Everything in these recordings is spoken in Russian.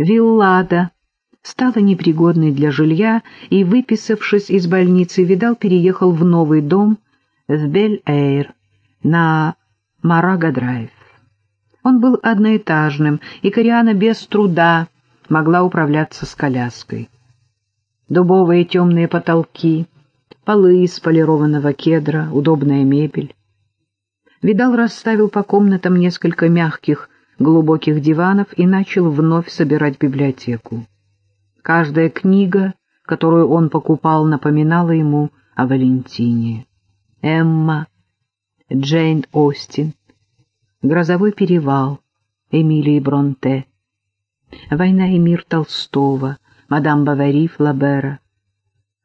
Виллада стала непригодной для жилья, и, выписавшись из больницы, Видал переехал в новый дом в Бель-Эйр на Марага-драйв. Он был одноэтажным, и Кориана без труда могла управляться с коляской. Дубовые темные потолки, полы из полированного кедра, удобная мебель. Видал расставил по комнатам несколько мягких, глубоких диванов и начал вновь собирать библиотеку. Каждая книга, которую он покупал, напоминала ему о Валентине. Эмма, Джейн Остин, Грозовой перевал, Эмилии Бронте, Война и мир Толстого, мадам Бавари Флабера.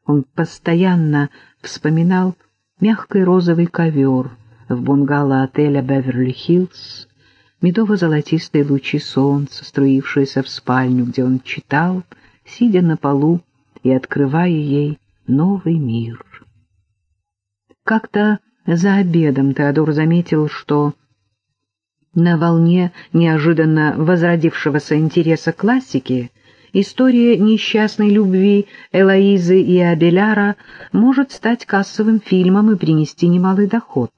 Он постоянно вспоминал мягкий розовый ковер в бунгало отеля Беверли-Хиллз, медово-золотистые лучи солнца, струившиеся в спальню, где он читал, сидя на полу и открывая ей новый мир. Как-то за обедом Теодор заметил, что на волне неожиданно возродившегося интереса классики история несчастной любви Элоизы и Абеляра может стать кассовым фильмом и принести немалый доход.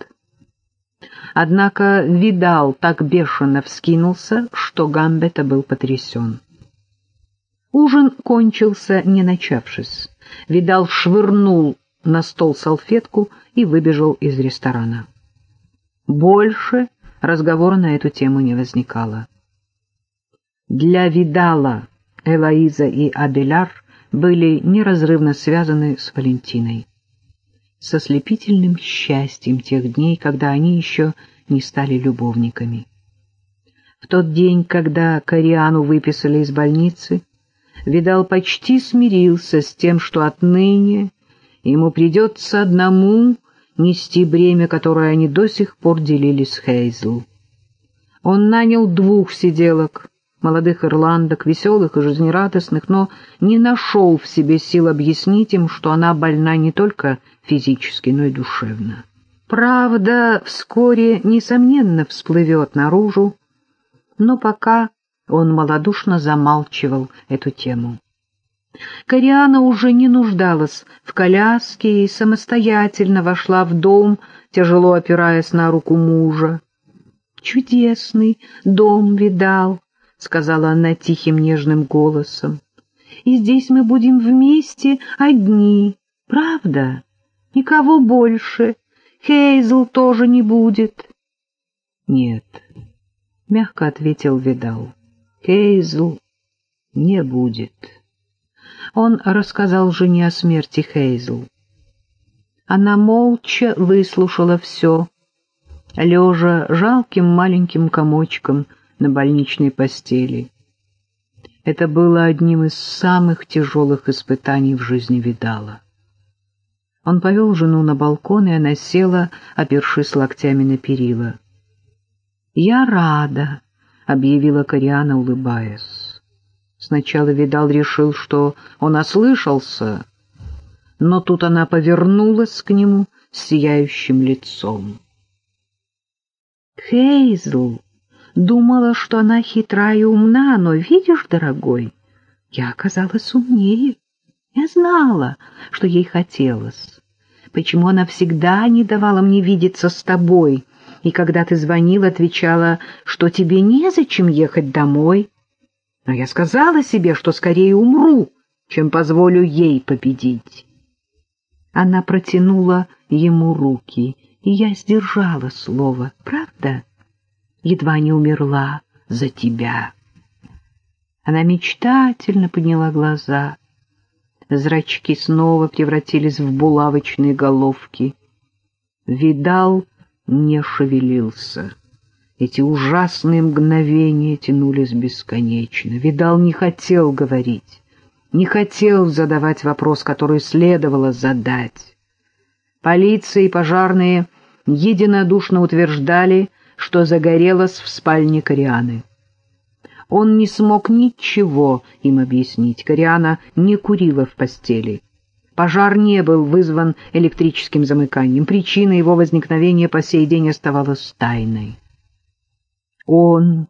Однако Видал так бешено вскинулся, что Гамбета был потрясен. Ужин кончился, не начавшись. Видал швырнул на стол салфетку и выбежал из ресторана. Больше разговора на эту тему не возникало. Для Видала Элоиза и Абеляр были неразрывно связаны с Валентиной, со слепительным счастьем тех дней, когда они еще не стали любовниками. В тот день, когда Кориану выписали из больницы, Видал почти смирился с тем, что отныне ему придется одному нести бремя, которое они до сих пор делили с Хейзл. Он нанял двух сиделок, молодых ирландок, веселых и жизнерадостных, но не нашел в себе сил объяснить им, что она больна не только физически, но и душевно. Правда, вскоре, несомненно, всплывет наружу, но пока он малодушно замалчивал эту тему. Кориана уже не нуждалась в коляске и самостоятельно вошла в дом, тяжело опираясь на руку мужа. «Чудесный дом видал», — сказала она тихим нежным голосом. «И здесь мы будем вместе одни, правда? Никого больше. Хейзл тоже не будет». «Нет», — мягко ответил Видал. «Хейзл не будет» он рассказал жене о смерти Хейзл. Она молча выслушала все, лежа жалким маленьким комочком на больничной постели. Это было одним из самых тяжелых испытаний в жизни Видала. Он повел жену на балкон, и она села, опершись локтями на перила. «Я рада», — объявила Кориана, улыбаясь. Сначала Видал решил, что он ослышался, но тут она повернулась к нему с сияющим лицом. Хейзл думала, что она хитра и умна, но, видишь, дорогой, я оказалась умнее. Я знала, что ей хотелось. Почему она всегда не давала мне видеться с тобой, и когда ты звонил, отвечала, что тебе незачем ехать домой, но я сказала себе, что скорее умру, чем позволю ей победить. Она протянула ему руки, и я сдержала слово, правда? Едва не умерла за тебя. Она мечтательно подняла глаза. Зрачки снова превратились в булавочные головки. Видал не шевелился. Эти ужасные мгновения тянулись бесконечно. Видал не хотел говорить, не хотел задавать вопрос, который следовало задать. Полиция и пожарные единодушно утверждали, что загорелось в спальне Корианы. Он не смог ничего им объяснить. Кориана не курила в постели. Пожар не был вызван электрическим замыканием. Причина его возникновения по сей день оставалась тайной. Он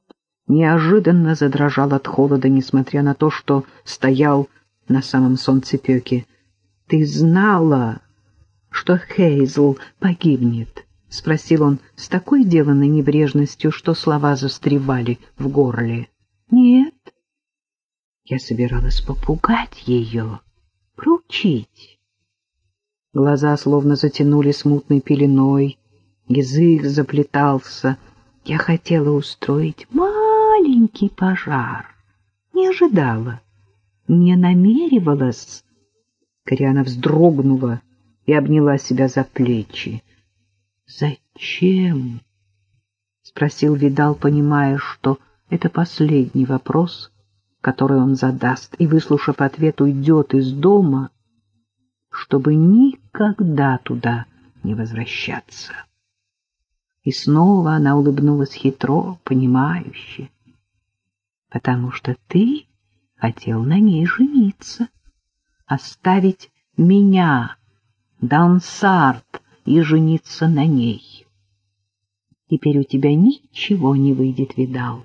неожиданно задрожал от холода, несмотря на то, что стоял на самом солнцепеке. — Ты знала, что Хейзл погибнет? — спросил он с такой деланной небрежностью, что слова застревали в горле. — Нет. Я собиралась попугать ее, проучить. Глаза словно затянули смутной пеленой, язык заплетался. Я хотела устроить маленький пожар. Не ожидала, не намеревалась. Кориана вздрогнула и обняла себя за плечи. «Зачем?» — спросил Видал, понимая, что это последний вопрос, который он задаст, и, выслушав ответ, уйдет из дома, чтобы никогда туда не возвращаться. И снова она улыбнулась хитро, понимающе. «Потому что ты хотел на ней жениться, оставить меня, Дансарт, и жениться на ней. Теперь у тебя ничего не выйдет, видал.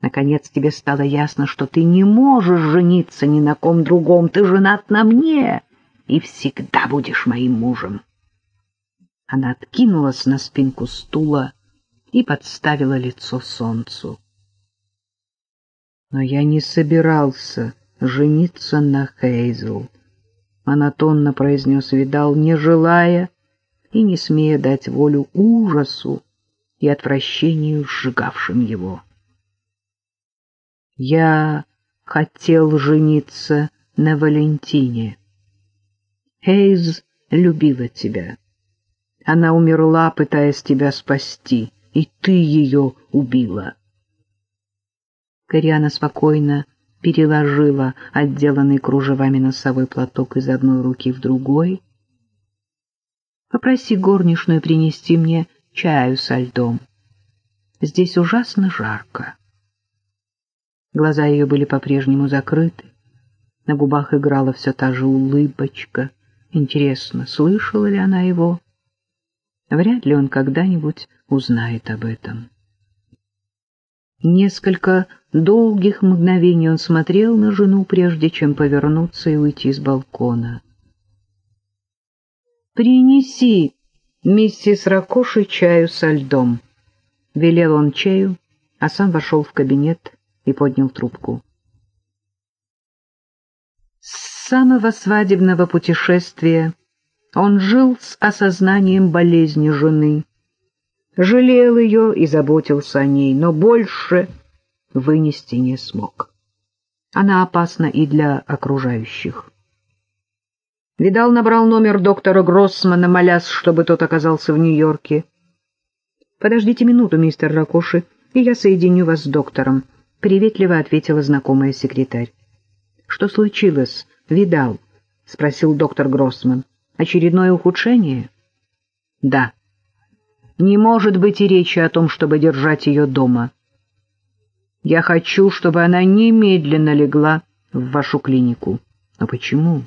Наконец тебе стало ясно, что ты не можешь жениться ни на ком другом, ты женат на мне и всегда будешь моим мужем. Она откинулась на спинку стула и подставила лицо солнцу. Но я не собирался жениться на Хейзл, монотонно произнес Видал, не желая и не смея дать волю ужасу и отвращению, сжигавшим его. Я хотел жениться на Валентине. Хейз любила тебя. Она умерла, пытаясь тебя спасти, и ты ее убила. Кориана спокойно переложила отделанный кружевами носовой платок из одной руки в другой. «Попроси горничную принести мне чаю со льдом. Здесь ужасно жарко». Глаза ее были по-прежнему закрыты. На губах играла все та же улыбочка. Интересно, слышала ли она его? Вряд ли он когда-нибудь узнает об этом. Несколько долгих мгновений он смотрел на жену, прежде чем повернуться и уйти с балкона. «Принеси миссис Ракоши чаю со льдом», — велел он чаю, а сам вошел в кабинет и поднял трубку. С самого свадебного путешествия он жил с осознанием болезни жены, жалел ее и заботился о ней, но больше вынести не смог. Она опасна и для окружающих. Видал, набрал номер доктора Гроссмана, молясь, чтобы тот оказался в Нью-Йорке. «Подождите минуту, мистер Ракоши, и я соединю вас с доктором», — приветливо ответила знакомая секретарь. «Что случилось, Видал?» — спросил доктор Гроссман. «Очередное ухудшение?» «Да», не может быть и речи о том, чтобы держать ее дома. Я хочу, чтобы она немедленно легла в вашу клинику. Но почему?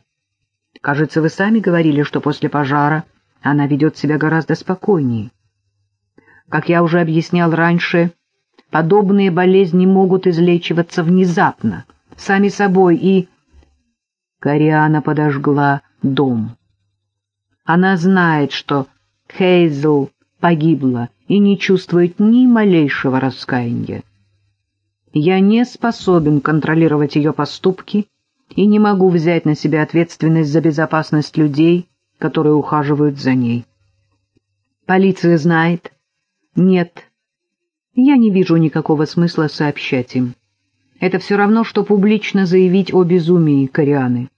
Кажется, вы сами говорили, что после пожара она ведет себя гораздо спокойнее. Как я уже объяснял раньше, подобные болезни могут излечиваться внезапно, сами собой, и... Кориана подожгла дом. Она знает, что Хейзл погибла и не чувствует ни малейшего раскаяния. Я не способен контролировать ее поступки и не могу взять на себя ответственность за безопасность людей, которые ухаживают за ней. Полиция знает? Нет. Я не вижу никакого смысла сообщать им. Это все равно, что публично заявить о безумии Корианы.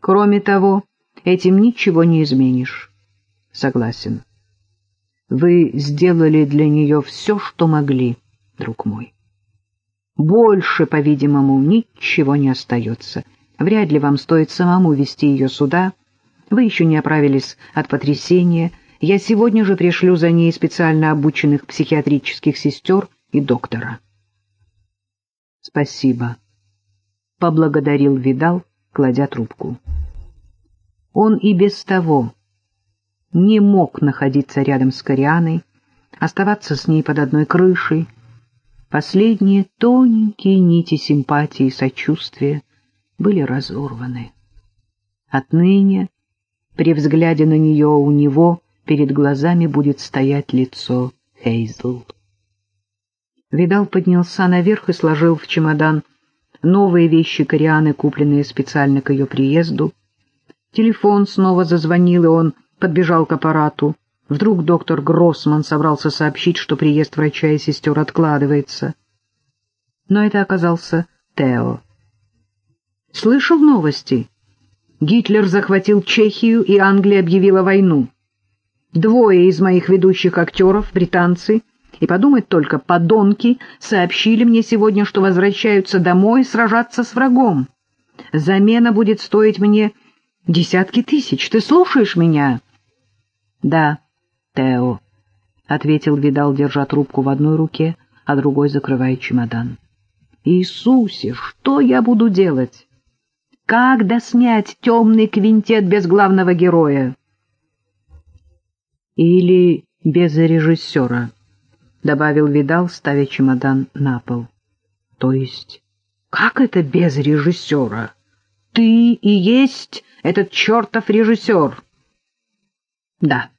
Кроме того, этим ничего не изменишь. Согласен. Вы сделали для нее все, что могли, друг мой. Больше, по-видимому, ничего не остается. Вряд ли вам стоит самому вести ее сюда. Вы еще не оправились от потрясения. Я сегодня же пришлю за ней специально обученных психиатрических сестер и доктора. Спасибо. Поблагодарил Видал, кладя трубку. Он и без того не мог находиться рядом с Корианой, оставаться с ней под одной крышей. Последние тоненькие нити симпатии и сочувствия были разорваны. Отныне, при взгляде на нее у него, перед глазами будет стоять лицо Хейзл. Видал поднялся наверх и сложил в чемодан новые вещи Корианы, купленные специально к ее приезду. Телефон снова зазвонил, и он подбежал к аппарату. Вдруг доктор Гроссман собрался сообщить, что приезд врача и сестер откладывается. Но это оказался Тео. «Слышал новости?» Гитлер захватил Чехию, и Англия объявила войну. Двое из моих ведущих актеров, британцы, и подумать только, подонки, сообщили мне сегодня, что возвращаются домой сражаться с врагом. Замена будет стоить мне десятки тысяч. Ты слушаешь меня? — Да, Тео, — ответил Видал, держа трубку в одной руке, а другой закрывая чемодан. — Иисусе, что я буду делать? Как доснять темный квинтет без главного героя? Или без режиссера, — добавил Видал, ставя чемодан на пол. То есть, как это без режиссера? Ты и есть этот чертов режиссер? Да.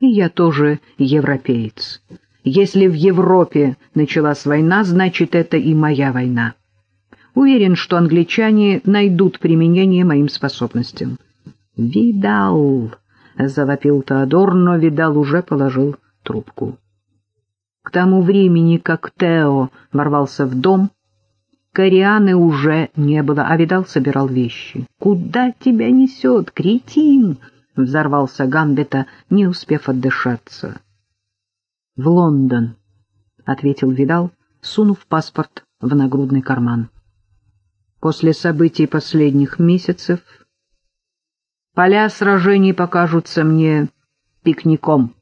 И я тоже европеец. Если в Европе началась война, значит, это и моя война. Уверен, что англичане найдут применение моим способностям. «Видал!» — завопил Теодор, но Видал уже положил трубку. К тому времени, как Тео ворвался в дом, Корианы уже не было, а Видал собирал вещи. «Куда тебя несет, кретин?» — взорвался Гамбета, не успев отдышаться. «В Лондон», — ответил Видал, сунув паспорт в нагрудный карман после событий последних месяцев поля сражений покажутся мне пикником.